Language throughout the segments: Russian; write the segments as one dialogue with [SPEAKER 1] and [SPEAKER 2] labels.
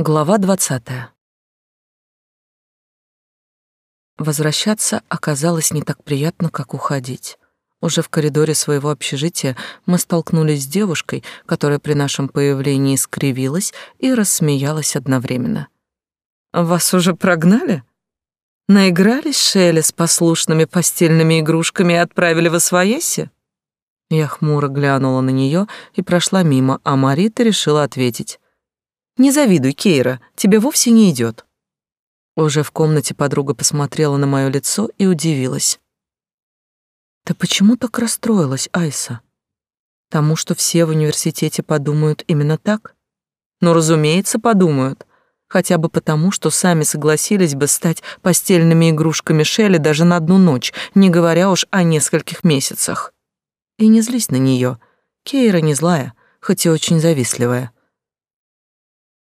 [SPEAKER 1] Глава двадцатая. Возвращаться оказалось не так приятно, как уходить. Уже в коридоре своего общежития мы столкнулись с девушкой, которая при нашем появлении скривилась и рассмеялась одновременно. «Вас уже прогнали? Наигрались Шелли с послушными постельными игрушками и отправили в Освояси?» Я хмуро глянула на нее и прошла мимо, а Марита решила ответить. Не завидуй, Кейра, тебе вовсе не идет. Уже в комнате подруга посмотрела на мое лицо и удивилась. Ты почему так расстроилась, Айса? Тому, что все в университете подумают именно так? Ну, разумеется, подумают. Хотя бы потому, что сами согласились бы стать постельными игрушками Шелли даже на одну ночь, не говоря уж о нескольких месяцах. И не злись на нее. Кейра не злая, хоть и очень завистливая.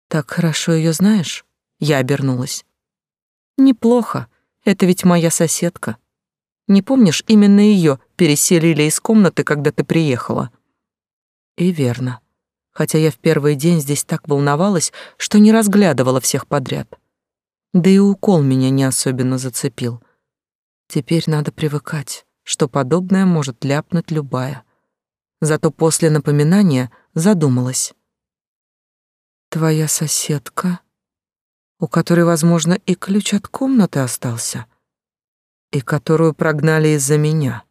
[SPEAKER 1] Так хорошо ее знаешь? Я обернулась. Неплохо. Это ведь моя соседка. Не помнишь, именно ее переселили из комнаты, когда ты приехала? И верно. Хотя я в первый день здесь так волновалась, что не разглядывала всех подряд. Да и укол меня не особенно зацепил. Теперь надо привыкать, что подобное может ляпнуть любая. Зато после напоминания задумалась. Твоя соседка, у которой, возможно, и ключ от комнаты остался, и которую прогнали из-за меня.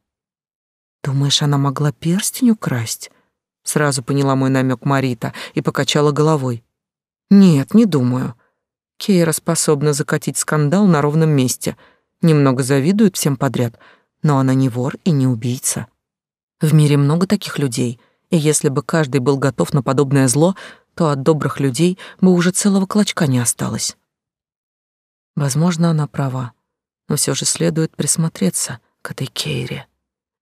[SPEAKER 1] Думаешь, она могла перстень украсть? Сразу поняла мой намек Марита и покачала головой. Нет, не думаю. Кейра способна закатить скандал на ровном месте. Немного завидует всем подряд, но она не вор и не убийца. В мире много таких людей, и если бы каждый был готов на подобное зло, то от добрых людей бы уже целого клочка не осталось. Возможно, она права, но все же следует присмотреться к этой Кейре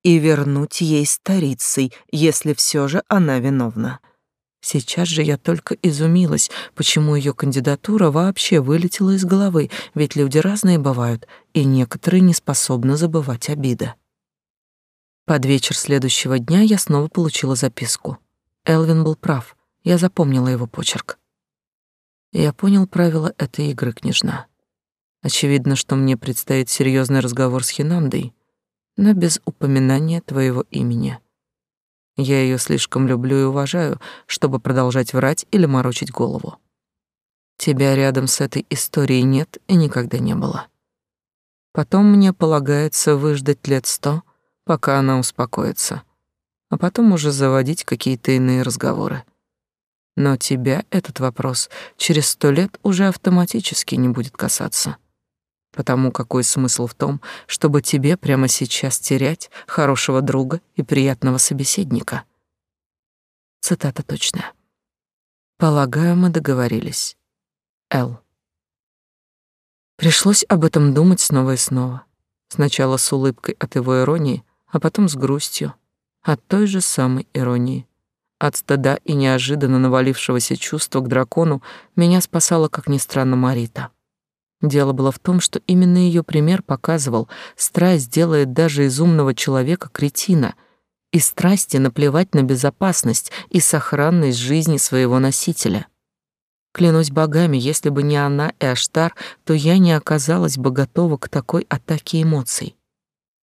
[SPEAKER 1] и вернуть ей старицей, если все же она виновна. Сейчас же я только изумилась, почему ее кандидатура вообще вылетела из головы, ведь люди разные бывают, и некоторые не способны забывать обиды. Под вечер следующего дня я снова получила записку. Элвин был прав. Я запомнила его почерк. Я понял правила этой игры, княжна. Очевидно, что мне предстоит серьезный разговор с Хинандой, но без упоминания твоего имени. Я ее слишком люблю и уважаю, чтобы продолжать врать или морочить голову. Тебя рядом с этой историей нет и никогда не было. Потом мне полагается выждать лет сто, пока она успокоится, а потом уже заводить какие-то иные разговоры. Но тебя этот вопрос через сто лет уже автоматически не будет касаться. Потому какой смысл в том, чтобы тебе прямо сейчас терять хорошего друга и приятного собеседника? Цитата точная. Полагаю, мы договорились. Л. Пришлось об этом думать снова и снова. Сначала с улыбкой от его иронии, а потом с грустью от той же самой иронии. От стыда и неожиданно навалившегося чувства к дракону меня спасала, как ни странно, Марита. Дело было в том, что именно ее пример показывал, страсть делает даже из умного человека кретина, и страсти наплевать на безопасность и сохранность жизни своего носителя. Клянусь богами, если бы не она и Аштар, то я не оказалась бы готова к такой атаке эмоций.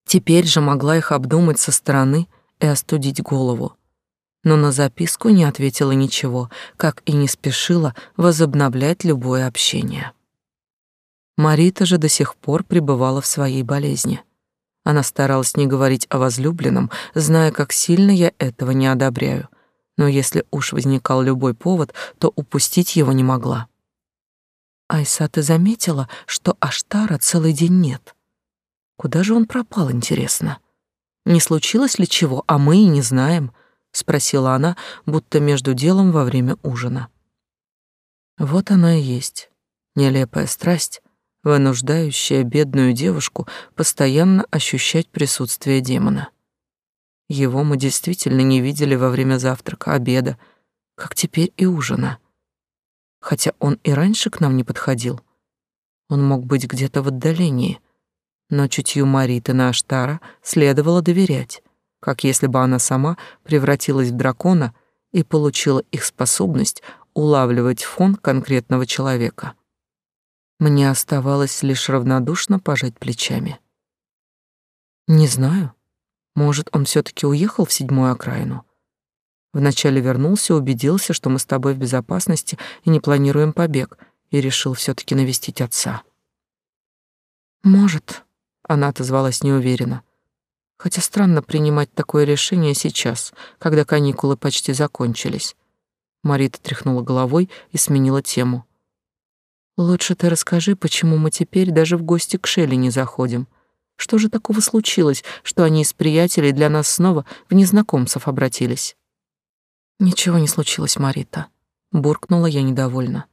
[SPEAKER 1] Теперь же могла их обдумать со стороны и остудить голову но на записку не ответила ничего, как и не спешила возобновлять любое общение. Марита же до сих пор пребывала в своей болезни. Она старалась не говорить о возлюбленном, зная, как сильно я этого не одобряю. Но если уж возникал любой повод, то упустить его не могла. «Айса, ты заметила, что Аштара целый день нет? Куда же он пропал, интересно? Не случилось ли чего, а мы и не знаем?» Спросила она, будто между делом во время ужина. Вот она и есть, нелепая страсть, вынуждающая бедную девушку постоянно ощущать присутствие демона. Его мы действительно не видели во время завтрака, обеда, как теперь и ужина. Хотя он и раньше к нам не подходил. Он мог быть где-то в отдалении, но чутью Мариты на Аштара следовало доверять как если бы она сама превратилась в дракона и получила их способность улавливать фон конкретного человека. Мне оставалось лишь равнодушно пожать плечами. Не знаю. Может, он все таки уехал в седьмую окраину? Вначале вернулся, убедился, что мы с тобой в безопасности и не планируем побег, и решил все таки навестить отца. Может, она отозвалась неуверенно. Хотя странно принимать такое решение сейчас, когда каникулы почти закончились. Марита тряхнула головой и сменила тему. Лучше ты расскажи, почему мы теперь даже в гости к Шелли не заходим. Что же такого случилось, что они из приятелей для нас снова в незнакомцев обратились? Ничего не случилось, Марита, буркнула я недовольно.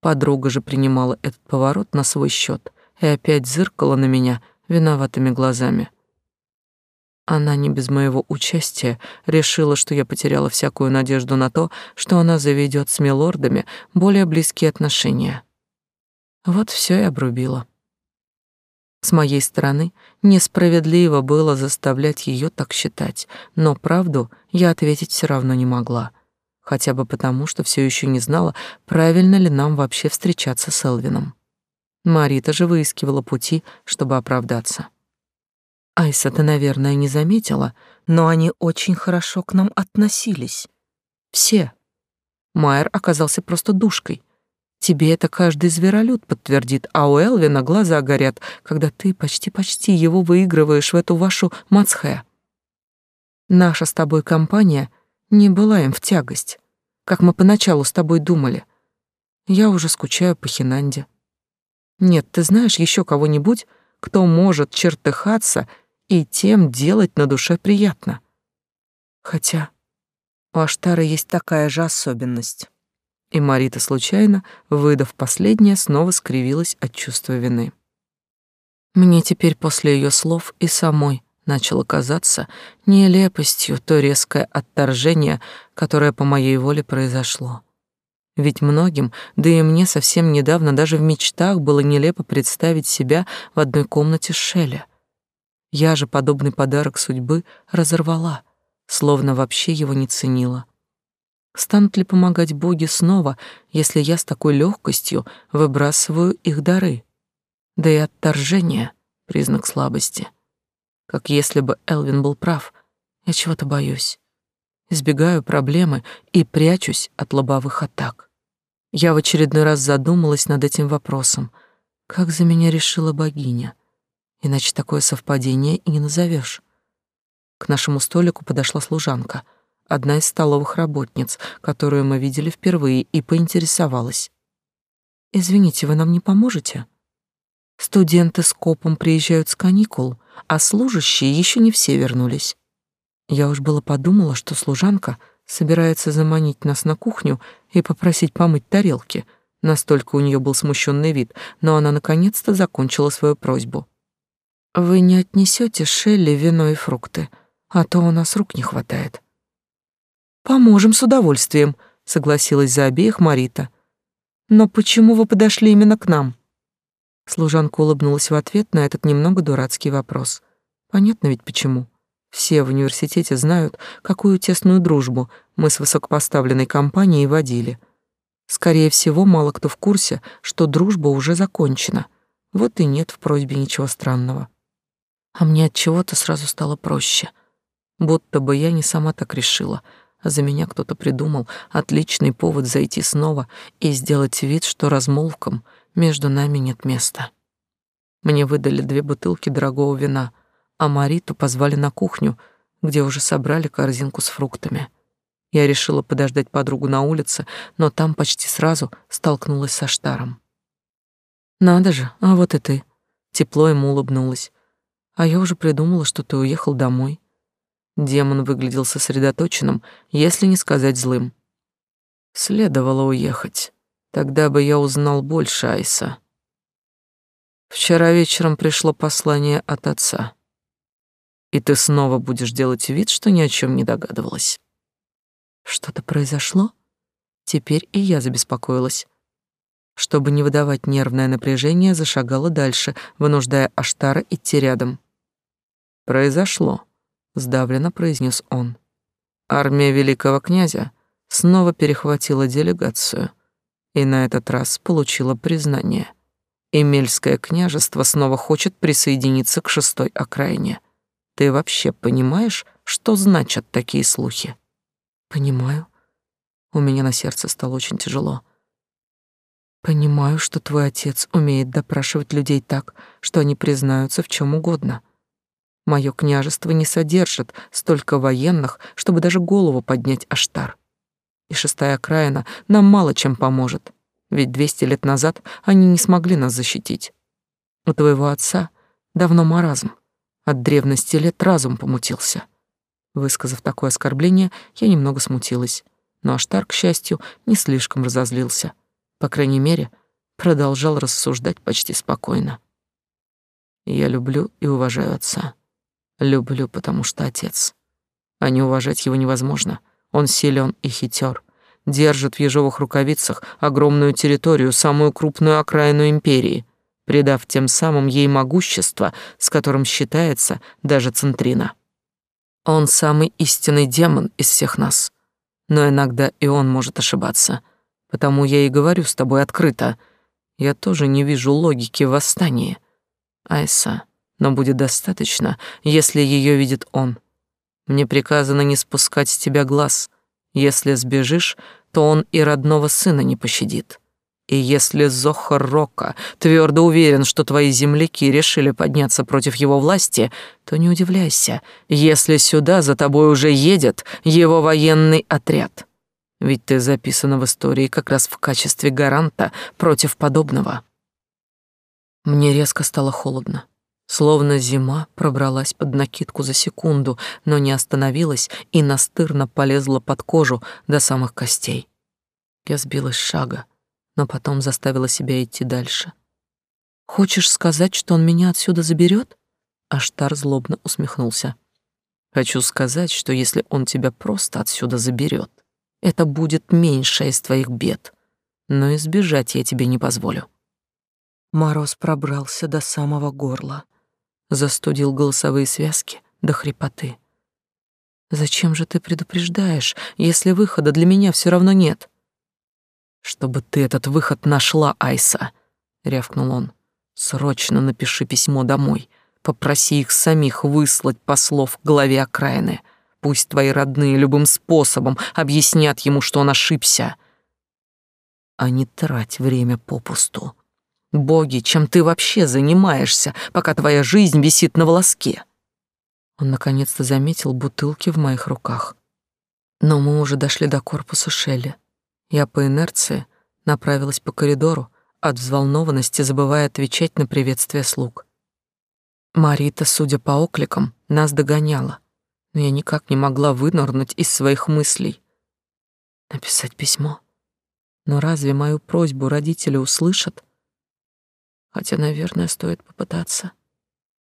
[SPEAKER 1] Подруга же принимала этот поворот на свой счет и опять зыркала на меня виноватыми глазами. Она не без моего участия решила, что я потеряла всякую надежду на то, что она заведет с милордами более близкие отношения. Вот все и обрубило. С моей стороны несправедливо было заставлять ее так считать, но правду я ответить все равно не могла, хотя бы потому, что все еще не знала, правильно ли нам вообще встречаться с Элвином. Марита же выискивала пути, чтобы оправдаться. Айса, ты, наверное, не заметила, но они очень хорошо к нам относились. Все. Майер оказался просто душкой, Тебе это каждый зверолюд подтвердит, а у Элвина глаза горят, когда ты почти-почти его выигрываешь в эту вашу мацхэ. Наша с тобой компания не была им в тягость, как мы поначалу с тобой думали. Я уже скучаю по Хинанде. Нет, ты знаешь еще кого-нибудь, кто может чертыхаться и тем делать на душе приятно? Хотя у Аштара есть такая же особенность. И Марита случайно, выдав последнее, снова скривилась от чувства вины. Мне теперь после ее слов и самой начало казаться нелепостью то резкое отторжение, которое по моей воле произошло. Ведь многим, да и мне совсем недавно даже в мечтах было нелепо представить себя в одной комнате с Шелли. Я же подобный подарок судьбы разорвала, словно вообще его не ценила. Станут ли помогать боги снова, если я с такой легкостью выбрасываю их дары? Да и отторжение — признак слабости. Как если бы Элвин был прав, я чего-то боюсь. Избегаю проблемы и прячусь от лобовых атак. Я в очередной раз задумалась над этим вопросом. Как за меня решила богиня? Иначе такое совпадение и не назовешь. К нашему столику подошла служанка — одна из столовых работниц, которую мы видели впервые, и поинтересовалась. «Извините, вы нам не поможете?» Студенты с копом приезжают с каникул, а служащие еще не все вернулись. Я уж было подумала, что служанка собирается заманить нас на кухню и попросить помыть тарелки. Настолько у нее был смущенный вид, но она наконец-то закончила свою просьбу. «Вы не отнесете Шелли вино и фрукты, а то у нас рук не хватает». Поможем с удовольствием, согласилась за обеих Марита. Но почему вы подошли именно к нам? Служанка улыбнулась в ответ на этот немного дурацкий вопрос. Понятно ведь почему. Все в университете знают, какую тесную дружбу мы с высокопоставленной компанией водили. Скорее всего, мало кто в курсе, что дружба уже закончена. Вот и нет в просьбе ничего странного. А мне от чего-то сразу стало проще. Будто бы я не сама так решила, а за меня кто-то придумал отличный повод зайти снова и сделать вид, что размолвкам между нами нет места. Мне выдали две бутылки дорогого вина, а Мариту позвали на кухню, где уже собрали корзинку с фруктами. Я решила подождать подругу на улице, но там почти сразу столкнулась со Штаром. «Надо же, а вот и ты». Тепло ему улыбнулась. «А я уже придумала, что ты уехал домой». Демон выглядел сосредоточенным, если не сказать злым. Следовало уехать. Тогда бы я узнал больше Айса. Вчера вечером пришло послание от отца. И ты снова будешь делать вид, что ни о чем не догадывалась. Что-то произошло? Теперь и я забеспокоилась. Чтобы не выдавать нервное напряжение, зашагала дальше, вынуждая Аштара идти рядом. Произошло сдавленно произнес он. Армия великого князя снова перехватила делегацию и на этот раз получила признание. Эмельское княжество снова хочет присоединиться к шестой окраине. Ты вообще понимаешь, что значат такие слухи?
[SPEAKER 2] Понимаю. У меня на сердце стало очень тяжело. Понимаю, что твой отец умеет допрашивать людей так, что они признаются в чем угодно. Мое княжество не содержит столько военных, чтобы даже голову поднять Аштар. И шестая окраина нам мало чем поможет, ведь двести лет назад они не смогли нас защитить. У твоего отца давно маразм, от древности лет разум помутился. Высказав такое оскорбление, я немного смутилась, но Аштар, к счастью, не слишком разозлился. По крайней мере, продолжал рассуждать почти спокойно. Я люблю и уважаю отца. Люблю, потому что отец. А не уважать его невозможно. Он силен и хитер, держит в ежовых рукавицах огромную территорию, самую крупную окраину империи, придав тем самым ей могущество, с которым считается даже Центрина. Он самый истинный демон из всех нас. Но иногда и он может ошибаться. Потому я и говорю с тобой открыто. Я тоже не вижу логики в восстании. Айса, но будет достаточно, если ее видит он. Мне приказано не спускать с тебя глаз. Если сбежишь, то он и родного сына не пощадит. И если Зохар Рока твердо уверен, что твои земляки решили подняться против его власти, то не удивляйся, если сюда за тобой уже едет его военный отряд. Ведь ты записана в истории как раз в качестве гаранта против подобного. Мне резко стало холодно. Словно зима пробралась под накидку за секунду, но не остановилась и настырно полезла под кожу до самых костей. Я сбилась с шага, но потом заставила себя идти дальше. «Хочешь сказать, что он меня отсюда заберет? Аштар злобно усмехнулся. «Хочу сказать, что если он тебя просто отсюда заберет, это будет меньшая из твоих бед, но избежать я тебе не позволю». Мороз пробрался до самого горла — застудил голосовые связки до хрипоты. Зачем же ты предупреждаешь, если выхода для меня все равно нет? Чтобы ты этот выход нашла, Айса, рявкнул он. Срочно напиши письмо домой. Попроси их самих выслать послов к главе окраины. Пусть твои родные любым способом объяснят ему, что он ошибся. А не трать время попусту. Боги, чем ты вообще занимаешься, пока твоя жизнь висит на волоске? Он наконец-то заметил бутылки в моих руках. Но мы уже дошли до корпуса Шелли. Я по инерции направилась по коридору, от взволнованности забывая отвечать на приветствие слуг. Марита, судя по окликам, нас догоняла, но я никак не могла вынырнуть из своих мыслей. Написать письмо? Но разве мою просьбу родители услышат? Хотя, наверное, стоит попытаться.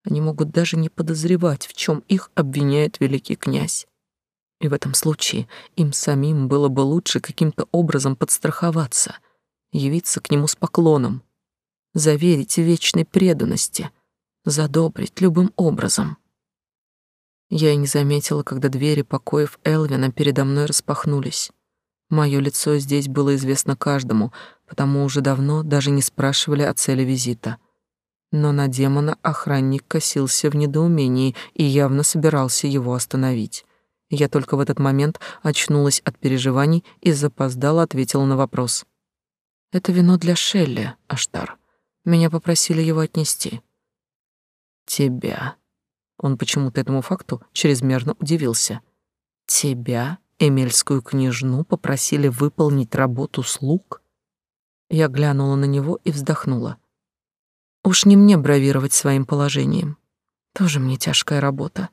[SPEAKER 2] Они могут даже не подозревать, в чем их обвиняет великий князь. И в этом случае им самим было бы лучше каким-то образом подстраховаться, явиться к нему с поклоном, заверить в вечной преданности, задобрить любым образом. Я и не заметила, когда двери покоев Элвина передо мной распахнулись. Мое лицо здесь было известно каждому, потому уже давно даже не спрашивали о цели визита. Но на демона охранник косился в недоумении и явно собирался его остановить. Я только в этот момент очнулась от переживаний и запоздала ответила на вопрос. «Это вино для Шелли, Аштар. Меня попросили его отнести». «Тебя». Он почему-то этому факту чрезмерно удивился. «Тебя?» Эмельскую княжну попросили выполнить работу слуг? Я глянула на него и вздохнула. Уж не мне бравировать своим положением. Тоже мне тяжкая работа.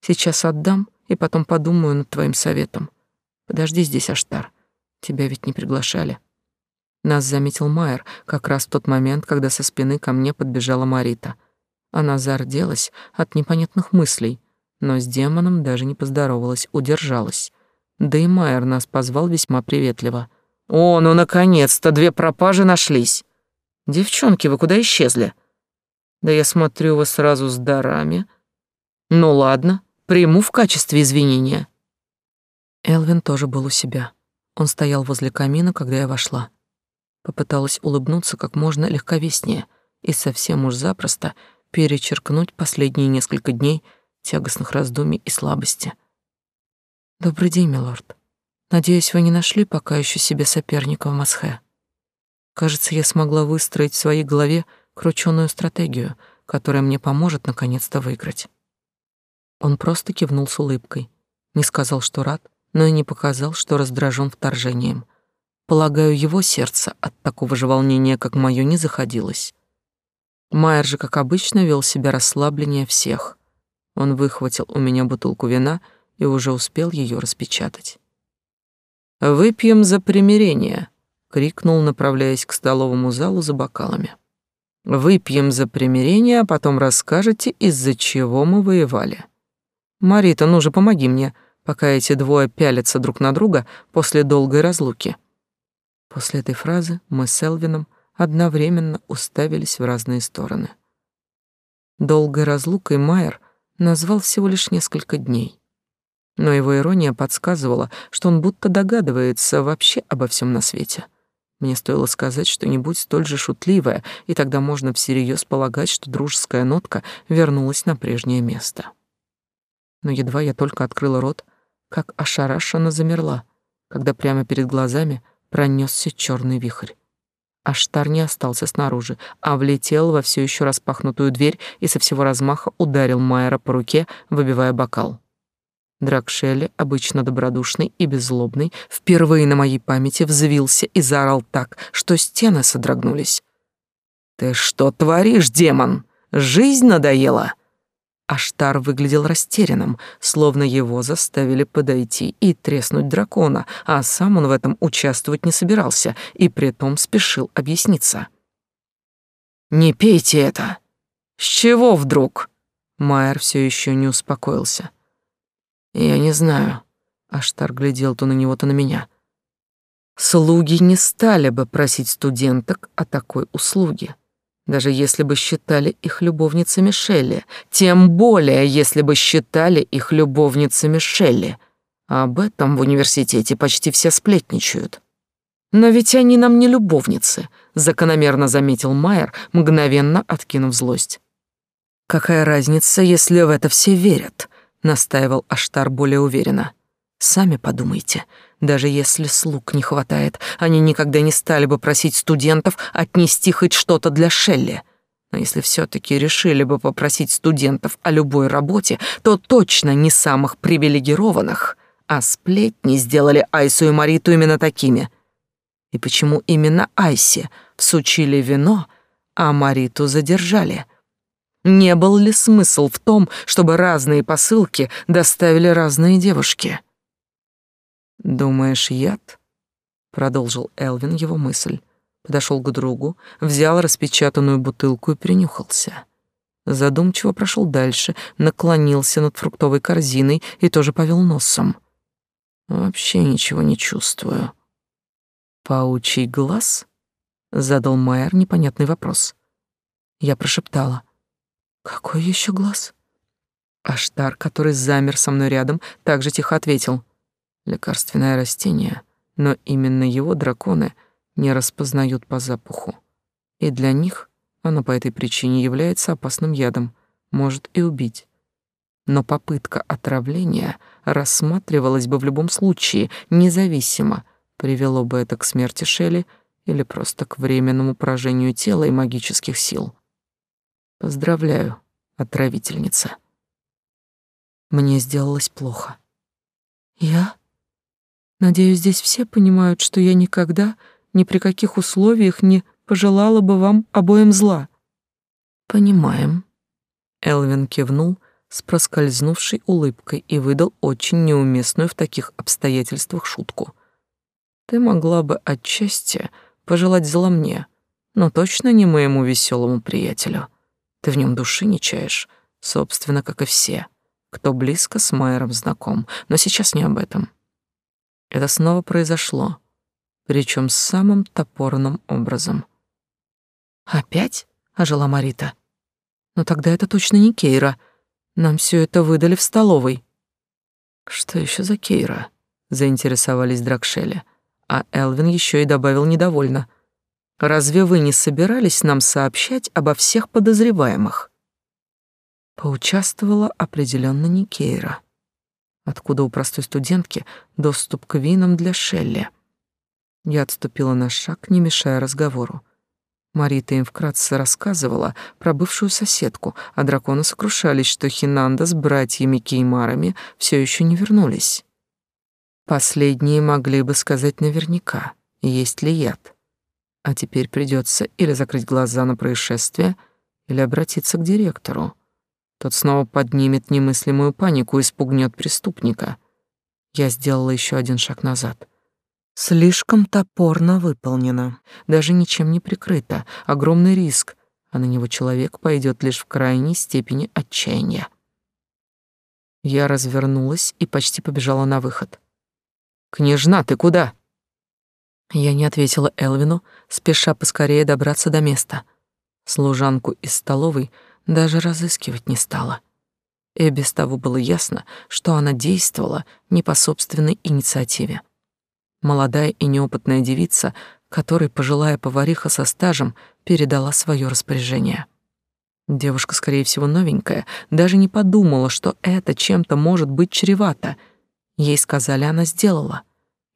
[SPEAKER 2] Сейчас отдам и потом подумаю над твоим советом. Подожди здесь, Аштар. Тебя ведь не приглашали. Нас заметил Майер как раз в тот момент, когда со спины ко мне подбежала Марита. Она зарделась от непонятных мыслей, но с демоном даже не поздоровалась, удержалась. Да и Майер нас позвал весьма приветливо. «О, ну наконец-то две пропажи нашлись! Девчонки, вы куда исчезли?» «Да я смотрю, вы сразу с дарами». «Ну ладно, приму в качестве извинения». Элвин тоже был у себя.
[SPEAKER 1] Он стоял возле камина, когда я вошла. Попыталась улыбнуться как можно легковеснее и совсем уж запросто перечеркнуть последние несколько дней тягостных раздумий и слабости. «Добрый день, милорд. Надеюсь, вы не нашли пока еще себе соперника в Масхе. Кажется, я смогла выстроить в своей голове крученую стратегию, которая мне поможет наконец-то выиграть». Он просто кивнул с улыбкой, не сказал, что рад, но и не показал, что раздражен вторжением. Полагаю, его сердце от такого же волнения, как мое, не заходилось. Майер же, как обычно, вел себя расслабленнее всех. Он выхватил у меня бутылку вина и уже успел ее распечатать. «Выпьем за примирение», — крикнул, направляясь к столовому залу за бокалами. «Выпьем за примирение, а потом расскажете, из-за чего мы воевали. Марита, ну же, помоги мне», — пока эти двое пялятся друг на друга после долгой разлуки. После этой фразы мы с Элвином одновременно уставились в разные стороны. Долгой разлукой Майер назвал всего лишь несколько дней. Но его ирония подсказывала, что он будто догадывается вообще обо всем на свете. Мне стоило сказать что-нибудь столь же шутливое, и тогда можно всерьез полагать, что дружеская нотка вернулась на прежнее место. Но едва я только открыла рот, как ошарашенно замерла, когда прямо перед глазами пронесся черный вихрь. Аштар не остался снаружи, а влетел во все еще распахнутую дверь и со всего размаха ударил Майера по руке, выбивая бокал. Дракшелли, обычно добродушный и беззлобный, впервые на моей памяти взвился и заорал так, что стены содрогнулись. «Ты что творишь, демон? Жизнь надоела?» Аштар выглядел растерянным, словно его заставили подойти и треснуть дракона, а сам он в этом участвовать не собирался и притом спешил объясниться. «Не пейте это! С чего вдруг?» Майер все еще не успокоился. «Я не знаю». Аштар глядел то на него, то на меня. «Слуги не стали бы просить студенток о такой услуге даже если бы считали их любовницами Шелли, тем более, если бы считали их любовницами Шелли. об этом в университете почти все сплетничают. Но ведь они нам не любовницы, закономерно заметил Майер, мгновенно откинув злость. Какая разница, если в это все верят, настаивал Аштар более уверенно. Сами подумайте, даже если слуг не хватает, они никогда не стали бы просить студентов отнести хоть что-то для Шелли. Но если все-таки решили бы попросить студентов о любой работе, то точно не самых привилегированных, а сплетни сделали Айсу и Мариту именно такими. И почему именно Айсе всучили вино, а Мариту задержали? Не был ли смысл в том, чтобы разные посылки доставили разные девушки? «Думаешь, яд?» — продолжил Элвин его мысль. Подошел к другу, взял распечатанную бутылку и принюхался. Задумчиво прошел дальше, наклонился над фруктовой корзиной и тоже повел носом. «Вообще ничего не чувствую». «Паучий глаз?» — задал Майер непонятный вопрос. Я прошептала. «Какой еще глаз?» Аштар, который замер со мной рядом, также тихо ответил лекарственное растение, но именно его драконы не распознают по запаху. И для них оно по этой причине является опасным ядом, может и убить. Но попытка отравления рассматривалась бы в любом случае, независимо, привело бы это к смерти Шелли или просто к временному поражению тела и магических сил. Поздравляю, отравительница. Мне сделалось плохо. Я? Надеюсь, здесь все понимают, что я никогда, ни при каких условиях не пожелала бы вам обоим зла. Понимаем. Элвин кивнул с проскользнувшей улыбкой и выдал очень неуместную в таких обстоятельствах шутку. Ты могла бы отчасти пожелать зла мне, но точно не моему веселому приятелю. Ты в нем души не чаешь, собственно, как и все, кто близко с Майером знаком, но сейчас не об этом. Это снова произошло, причем самым топорным образом. «Опять?» — ожила Марита. «Но тогда это точно не Кейра. Нам все это выдали в столовой». «Что еще за Кейра?» — заинтересовались Дракшели. А Элвин еще и добавил недовольно. «Разве вы не собирались нам сообщать обо всех подозреваемых?» Поучаствовала определенно Никейра. Откуда у простой студентки доступ к винам для Шелли? Я отступила на шаг, не мешая разговору. Марита им вкратце рассказывала про бывшую соседку, а драконы сокрушались, что Хинанда с братьями Кеймарами все еще не вернулись. Последние могли бы сказать наверняка, есть ли яд. А теперь придется или закрыть глаза на происшествие, или обратиться к директору. Тот снова поднимет немыслимую панику и спугнет преступника. Я сделала еще один шаг назад. Слишком топорно выполнено, даже ничем не прикрыто, огромный риск, а на него человек пойдет лишь в крайней степени отчаяния. Я развернулась и почти побежала на выход. «Княжна, ты куда?» Я не ответила Элвину, спеша поскорее добраться до места. Служанку из столовой даже разыскивать не стала. И без того было ясно, что она действовала не по собственной инициативе молодая и неопытная девица, которой пожилая повариха со стажем передала свое распоряжение. Девушка, скорее всего, новенькая, даже не подумала, что это чем-то может быть чревато. Ей сказали, она сделала.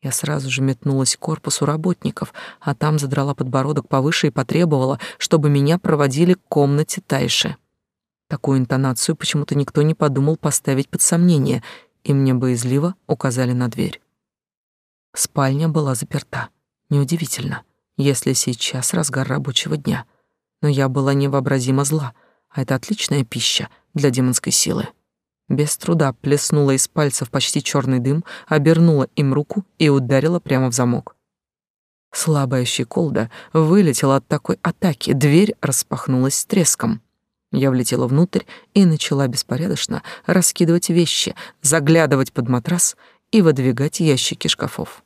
[SPEAKER 1] Я сразу же метнулась к корпусу работников, а там задрала подбородок повыше и потребовала, чтобы меня проводили к комнате Тайши. Такую интонацию почему-то никто не подумал поставить под сомнение, и мне боязливо указали на дверь. Спальня была заперта. Неудивительно, если сейчас разгар рабочего дня. Но я была невообразимо зла, а это отличная пища для демонской силы. Без труда плеснула из пальцев почти черный дым, обернула им руку и ударила прямо в замок. Слабая щеколда вылетела от такой атаки, дверь распахнулась с треском. Я влетела внутрь и начала беспорядочно раскидывать вещи, заглядывать под матрас и выдвигать ящики шкафов.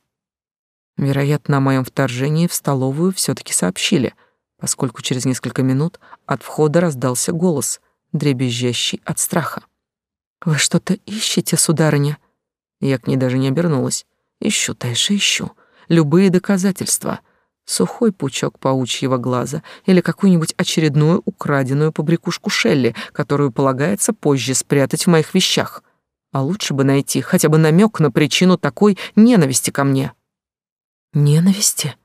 [SPEAKER 1] Вероятно, о моем вторжении в столовую все таки сообщили, поскольку через несколько минут от входа раздался голос, дребезжащий от страха. «Вы что-то ищете, сударыня?» Я к ней даже не обернулась. «Ищу, Тайша, ищу. Любые доказательства. Сухой пучок паучьего глаза или какую-нибудь очередную украденную побрякушку Шелли, которую полагается позже спрятать в моих вещах. А лучше бы найти хотя бы намек на причину такой ненависти ко мне». Ненависти?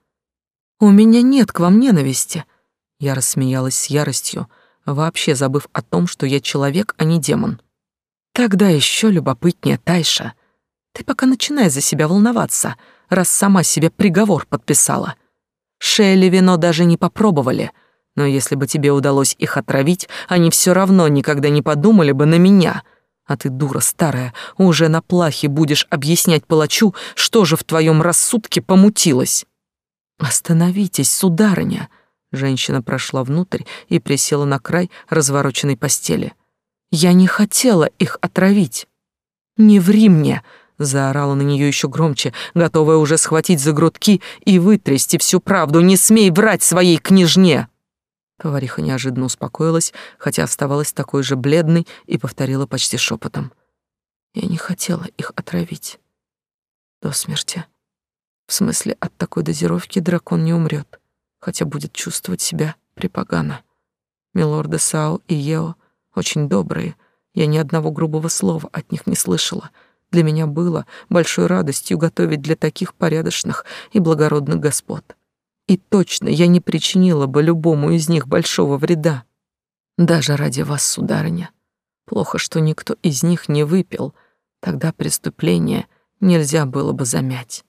[SPEAKER 1] У меня нет к вам ненависти. Я рассмеялась с яростью, вообще забыв о том, что я человек, а не демон. Тогда еще любопытнее, Тайша. Ты пока начинай за себя волноваться, раз сама себе приговор подписала. Шелли вино даже не попробовали, но если бы тебе удалось их отравить, они все равно никогда не подумали бы на меня — а ты, дура старая, уже на плахе будешь объяснять палачу, что же в твоем рассудке помутилось. Остановитесь, сударыня. Женщина прошла внутрь и присела на край развороченной постели. Я не хотела их отравить. Не ври мне, заорала на нее еще громче, готовая уже схватить за грудки и вытрясти всю правду. Не смей врать своей княжне. Повариха неожиданно успокоилась, хотя оставалась такой же бледной и повторила почти шепотом. Я не хотела их отравить. До смерти. В смысле, от такой дозировки дракон не умрет, хотя будет чувствовать себя припогано. Милорды Сао и Ео очень добрые, я ни одного грубого слова от них не слышала. Для меня было большой радостью готовить для таких порядочных и благородных господ. И точно я не причинила бы любому из них большого вреда. Даже ради вас, сударыня. Плохо, что никто из них не выпил. Тогда преступление нельзя было бы замять.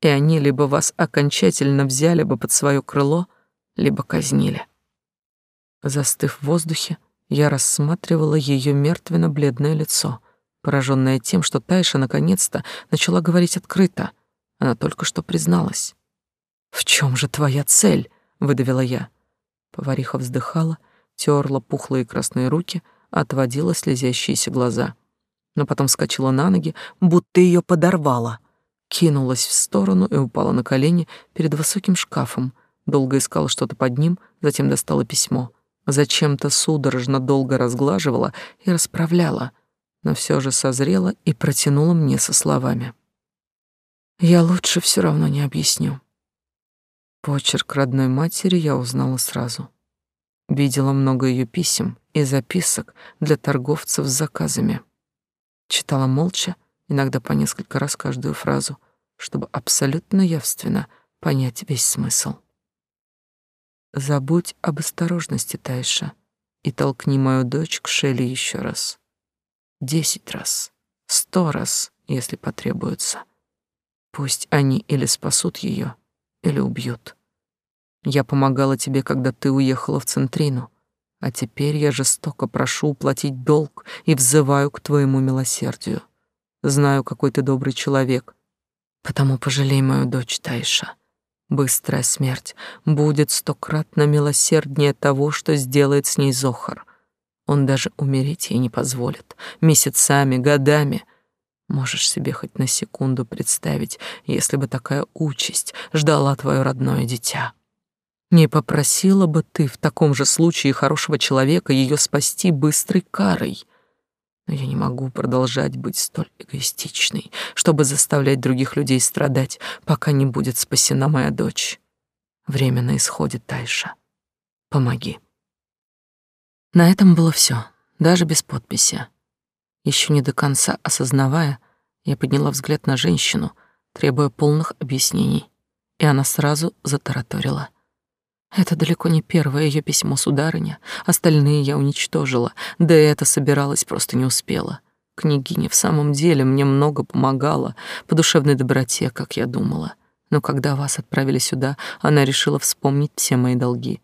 [SPEAKER 1] И они либо вас окончательно взяли бы под свое крыло, либо казнили. Застыв в воздухе, я рассматривала ее мертвенно-бледное лицо, пораженная тем, что Тайша наконец-то начала говорить открыто. Она только что призналась. «В чем же твоя цель?» — выдавила я. Повариха вздыхала, терла пухлые красные руки, отводила слезящиеся глаза. Но потом вскочила на ноги, будто ее подорвала. Кинулась в сторону и упала на колени перед высоким шкафом. Долго искала что-то под ним, затем достала письмо. Зачем-то судорожно долго разглаживала и расправляла, но все же созрела и протянула мне со словами.
[SPEAKER 2] Я лучше все равно не объясню. Почерк родной матери я узнала сразу. Видела много ее писем и записок для торговцев с заказами. Читала молча, иногда по несколько раз каждую фразу, чтобы абсолютно явственно понять весь смысл. Забудь об осторожности, Тайша, и толкни мою дочь к Шелли еще раз. Десять раз, сто раз, если потребуется. Пусть они или спасут ее, или убьют. Я помогала тебе, когда ты уехала в Центрину, а теперь я жестоко прошу уплатить долг и взываю к твоему милосердию. Знаю, какой ты добрый человек, потому пожалей мою дочь Тайша. Быстрая смерть будет стократно милосерднее того, что сделает с ней Зохар. Он даже умереть ей не позволит, месяцами, годами — Можешь себе хоть на секунду представить, если бы такая участь ждала твое родное дитя. Не попросила бы ты в таком же случае хорошего человека ее спасти быстрой карой. Но я не могу продолжать быть столь эгоистичной, чтобы заставлять других людей страдать, пока не будет спасена моя дочь. Время на исходе, Тайша. Помоги. На этом было все, даже без подписи. Еще не до конца осознавая, я подняла взгляд на женщину, требуя полных объяснений, и она сразу затараторила. Это далеко не первое ее письмо, сударыня. Остальные я уничтожила, да и это собиралась, просто не успела. Княгиня в самом деле мне много помогала, по душевной доброте, как я думала. Но когда вас отправили сюда, она решила вспомнить все мои долги.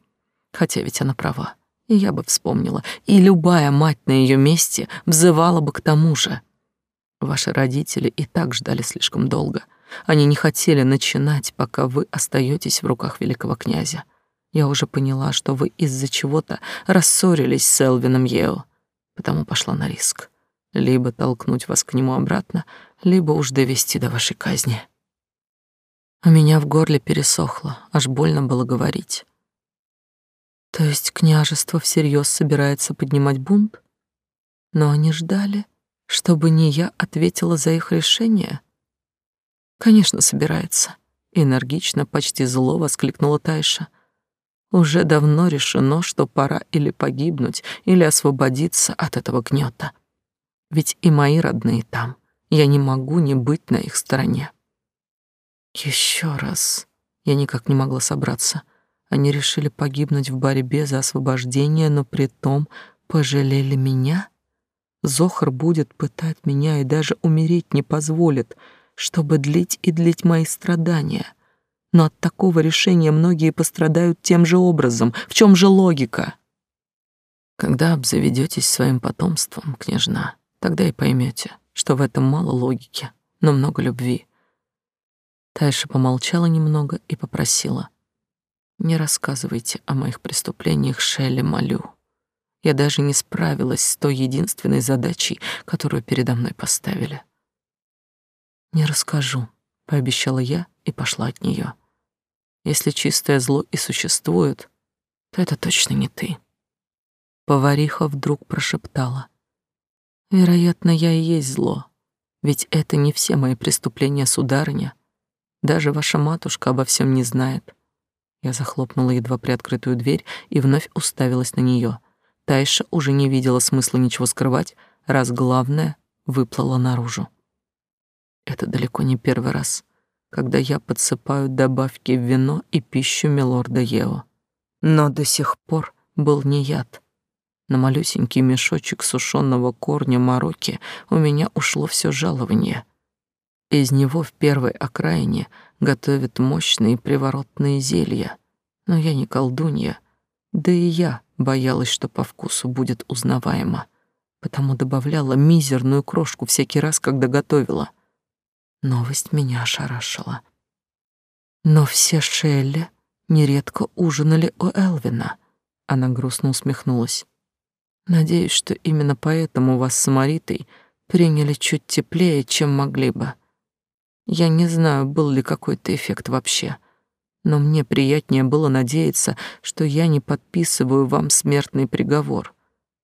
[SPEAKER 2] Хотя ведь она права и я бы вспомнила, и любая мать на ее месте взывала бы к тому же. Ваши родители и так ждали слишком долго. Они не хотели начинать, пока вы остаетесь в руках великого князя. Я уже поняла, что вы из-за чего-то рассорились с Элвином Ео, потому пошла на риск. Либо толкнуть вас к нему обратно, либо уж довести до вашей казни. У меня в горле пересохло, аж больно было говорить. То есть княжество всерьез собирается поднимать бунт? Но они ждали, чтобы не я ответила за их решение? Конечно, собирается. Энергично, почти зло воскликнула Тайша. Уже давно решено, что пора или погибнуть, или освободиться от этого гнета. Ведь и мои родные там. Я не могу не быть на их стороне. Еще раз. Я никак не могла собраться. Они решили погибнуть в борьбе за освобождение, но при том пожалели меня? Зохар будет пытать меня и даже умереть не позволит, чтобы длить и длить мои страдания. Но от такого решения многие пострадают тем же образом. В чем же логика? Когда обзаведетесь своим потомством, княжна, тогда и поймете, что в этом мало логики, но много любви. Тайша помолчала немного и попросила — не рассказывайте о моих преступлениях, Шелли, молю. Я даже не справилась с той единственной задачей, которую передо мной поставили. Не расскажу, пообещала я и пошла от нее. Если чистое зло и существует, то это точно не ты. Повариха вдруг прошептала: "Вероятно, я и есть зло, ведь это не все мои преступления, сударыня. Даже ваша матушка обо всем не знает. Я захлопнула едва приоткрытую дверь и вновь уставилась на нее. Тайша уже не видела смысла ничего скрывать, раз главное выплыло наружу. Это далеко не первый раз, когда я подсыпаю добавки в вино и пищу милорда Ео. Но до сих пор был не яд. На малюсенький мешочек сушеного корня мороки у меня ушло все жалование. Из него в первой окраине готовят мощные приворотные зелья. Но я не колдунья, да и я боялась, что по вкусу будет узнаваемо, потому добавляла мизерную крошку всякий раз, когда готовила. Новость меня ошарашила. Но все Шелли нередко ужинали у Элвина. Она грустно усмехнулась. Надеюсь, что именно поэтому вас с Маритой приняли чуть теплее, чем могли бы. Я не знаю, был ли какой-то эффект вообще, но мне приятнее было надеяться, что я не подписываю вам смертный приговор.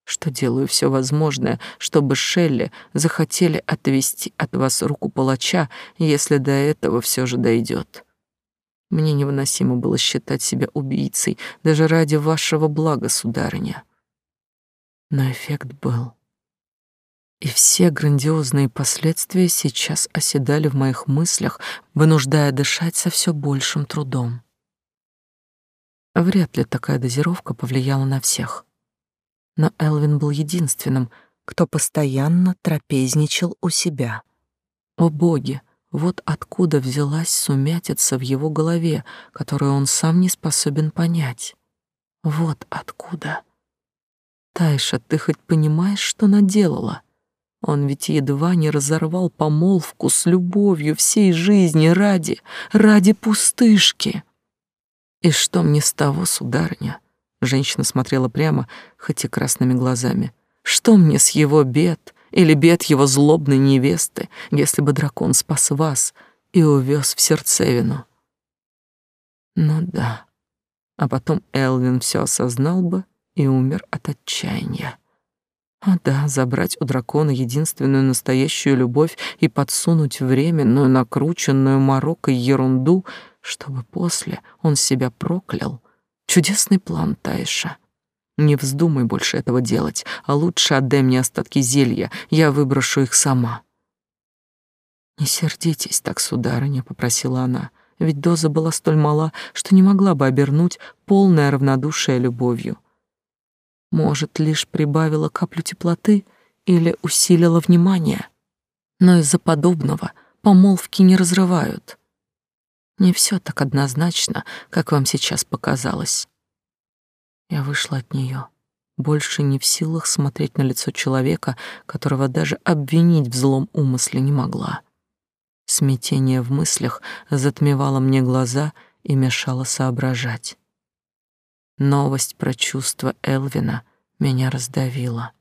[SPEAKER 1] Что делаю все возможное, чтобы Шелли захотели отвести от вас руку палача, если до этого все же дойдет. Мне невыносимо было считать себя убийцей, даже ради вашего блага, сударыня. Но эффект был. И все грандиозные последствия сейчас оседали в моих мыслях, вынуждая дышать со все большим трудом. Вряд ли такая дозировка повлияла на всех но Элвин был единственным, кто постоянно трапезничал у себя. О боги, вот откуда взялась сумятица в его голове, которую он сам не способен понять. Вот откуда. Тайша, ты хоть понимаешь, что наделала? Он ведь едва не разорвал помолвку с любовью всей жизни ради, ради пустышки. И что мне с того, сударыня? Женщина смотрела прямо, хоть и красными глазами. Что мне с его бед или бед его злобной невесты, если бы дракон спас вас и увез в сердцевину? Ну да. А потом Элвин все осознал бы и умер от отчаяния. А да, забрать у дракона единственную настоящую любовь и подсунуть временную накрученную морокой ерунду, чтобы после он себя проклял — Чудесный план, Тайша. Не вздумай больше этого делать, а лучше отдай мне остатки зелья, я выброшу их сама. Не сердитесь так, сударыня, попросила она, ведь доза была столь мала, что не могла бы обернуть полное равнодушие любовью. Может, лишь прибавила каплю теплоты или усилила внимание. Но из-за подобного помолвки не разрывают. Не все так однозначно, как вам сейчас показалось. Я вышла от нее, больше не в силах смотреть на лицо человека, которого даже обвинить в злом умысле не могла. Смятение в мыслях затмевало мне глаза и мешало соображать. Новость про чувства Элвина меня раздавила.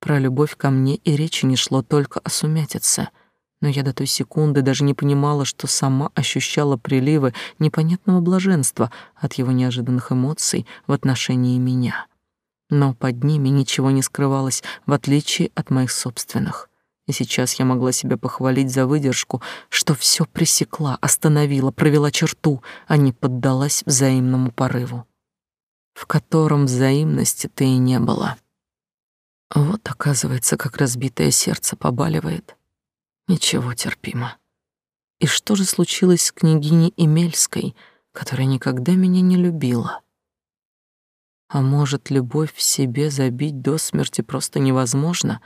[SPEAKER 1] Про любовь ко мне и речи не шло только о сумятице — но я до той секунды даже не понимала, что сама ощущала приливы непонятного блаженства от его неожиданных эмоций в отношении меня. Но под ними ничего не скрывалось, в отличие от моих собственных. И сейчас я могла себя похвалить за выдержку, что все пресекла, остановила, провела черту, а не поддалась взаимному порыву, в котором взаимности-то и не было. Вот, оказывается, как разбитое сердце побаливает. Ничего, терпимо. И что же случилось с княгиней Эмельской, которая никогда меня не любила? А может, любовь в себе забить до смерти просто невозможно,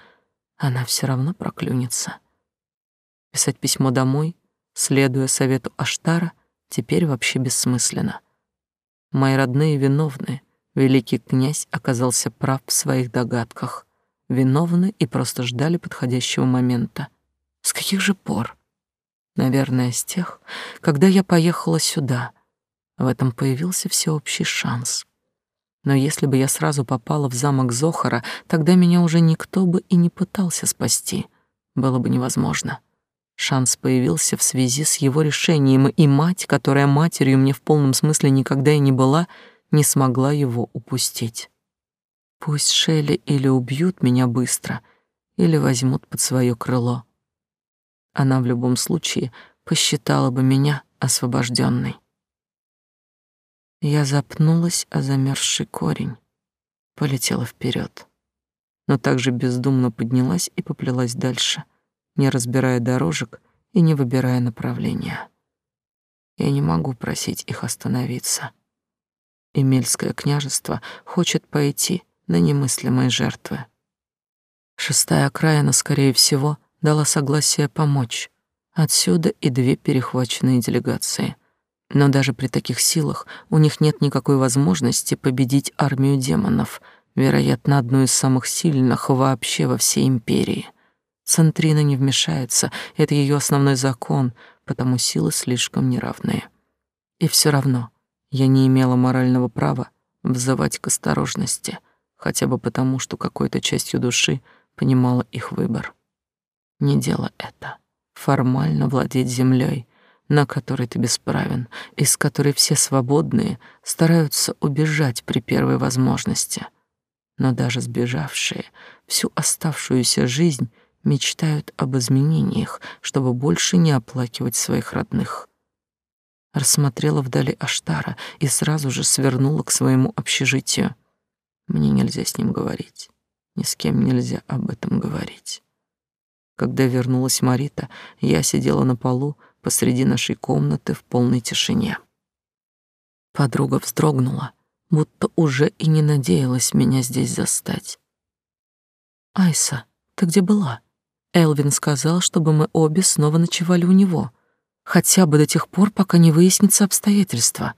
[SPEAKER 1] она все равно проклюнется. Писать письмо домой, следуя совету Аштара, теперь вообще бессмысленно. Мои родные виновны. Великий князь оказался прав в своих догадках. Виновны и просто ждали подходящего момента. С каких же пор? Наверное, с тех, когда я поехала сюда. В этом появился всеобщий шанс. Но если бы я сразу попала в замок Зохара, тогда меня уже никто бы и не пытался спасти. Было бы невозможно. Шанс появился в связи с его решением, и мать, которая матерью мне в полном смысле никогда и не была, не смогла его упустить. Пусть Шелли или убьют меня быстро, или возьмут под свое крыло она в любом случае посчитала бы меня освобожденной. Я запнулась о замерзший корень, полетела вперед, но также бездумно поднялась и поплелась дальше, не разбирая дорожек и не выбирая направления. Я не могу просить их остановиться. Эмельское княжество хочет пойти на немыслимые жертвы. Шестая окраина, скорее всего, дала согласие помочь. Отсюда и две перехваченные делегации. Но даже при таких силах у них нет никакой возможности победить армию демонов, вероятно, одну из самых сильных вообще во всей империи. Центрина не вмешается, это ее основной закон, потому силы слишком неравные. И все равно я не имела морального права взывать к осторожности, хотя бы потому, что какой-то частью души понимала их выбор. Не дело это. Формально владеть землей, на которой ты бесправен, из которой все свободные стараются убежать при первой возможности.
[SPEAKER 2] Но даже сбежавшие всю оставшуюся жизнь мечтают об изменениях, чтобы больше не оплакивать своих родных. Рассмотрела вдали Аштара и сразу же свернула к своему общежитию. Мне нельзя с ним говорить. Ни с кем нельзя об этом говорить. Когда вернулась Марита, я сидела на полу посреди нашей комнаты в полной тишине. Подруга вздрогнула, будто уже и не надеялась меня здесь застать. «Айса, ты где была?» Элвин сказал, чтобы мы обе снова ночевали у него, хотя бы до тех пор, пока не выяснится обстоятельства.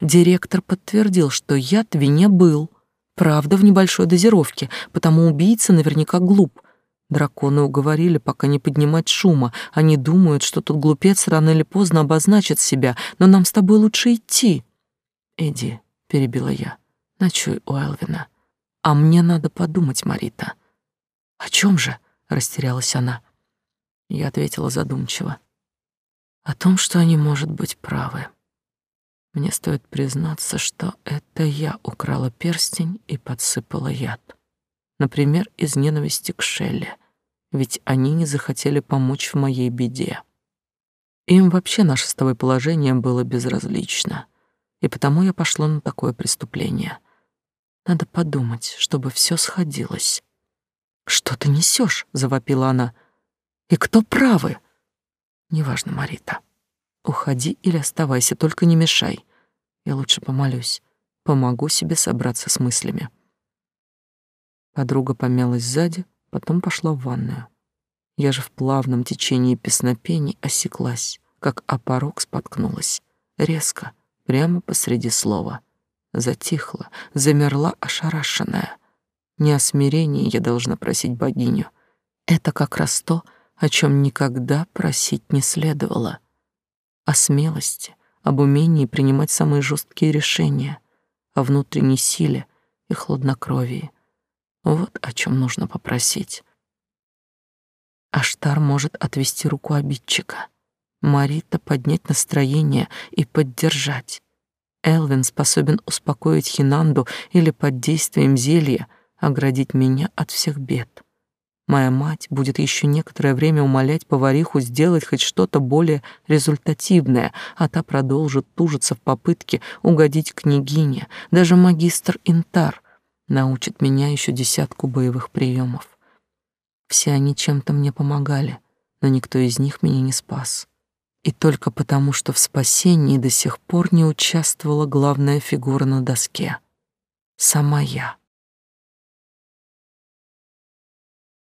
[SPEAKER 2] Директор подтвердил, что яд в вине был. Правда, в небольшой дозировке, потому убийца наверняка глуп. Драконы уговорили пока не поднимать шума. Они думают, что тот глупец рано или поздно обозначит себя, но нам с тобой лучше идти. Эдди, перебила я, ночуй у Элвина. А мне надо подумать, Марита. О чем же? растерялась она. Я ответила задумчиво. О том, что они, может быть, правы. Мне стоит признаться, что это я украла перстень и подсыпала яд. Например, из ненависти к Шелле, ведь они не захотели помочь в моей беде. Им вообще наше с тобой положение было безразлично, и потому я пошла на такое преступление. Надо подумать, чтобы все сходилось. «Что ты несешь? завопила она. «И кто правы?» «Неважно, Марита. Уходи или оставайся, только не мешай. Я лучше помолюсь, помогу себе собраться с мыслями». Подруга помялась сзади, потом пошла в ванную. Я же в плавном течении песнопений осеклась, как о порог споткнулась. Резко, прямо посреди слова. Затихла, замерла ошарашенная — не о смирении я должна просить богиню. Это как раз то, о чем никогда просить не следовало. О смелости, об умении принимать самые жесткие решения, о внутренней силе и хладнокровии. Вот о чем нужно попросить. Аштар может отвести руку обидчика, Марита поднять настроение и поддержать. Элвин способен успокоить Хинанду или под действием зелья — оградить меня от всех бед. Моя мать будет еще некоторое время умолять повариху сделать хоть что-то более результативное, а та продолжит тужиться в попытке угодить княгине. Даже магистр Интар научит меня еще десятку боевых приемов. Все они чем-то мне помогали, но никто из них меня не спас. И только потому, что в спасении до сих пор не участвовала главная фигура на доске — сама я.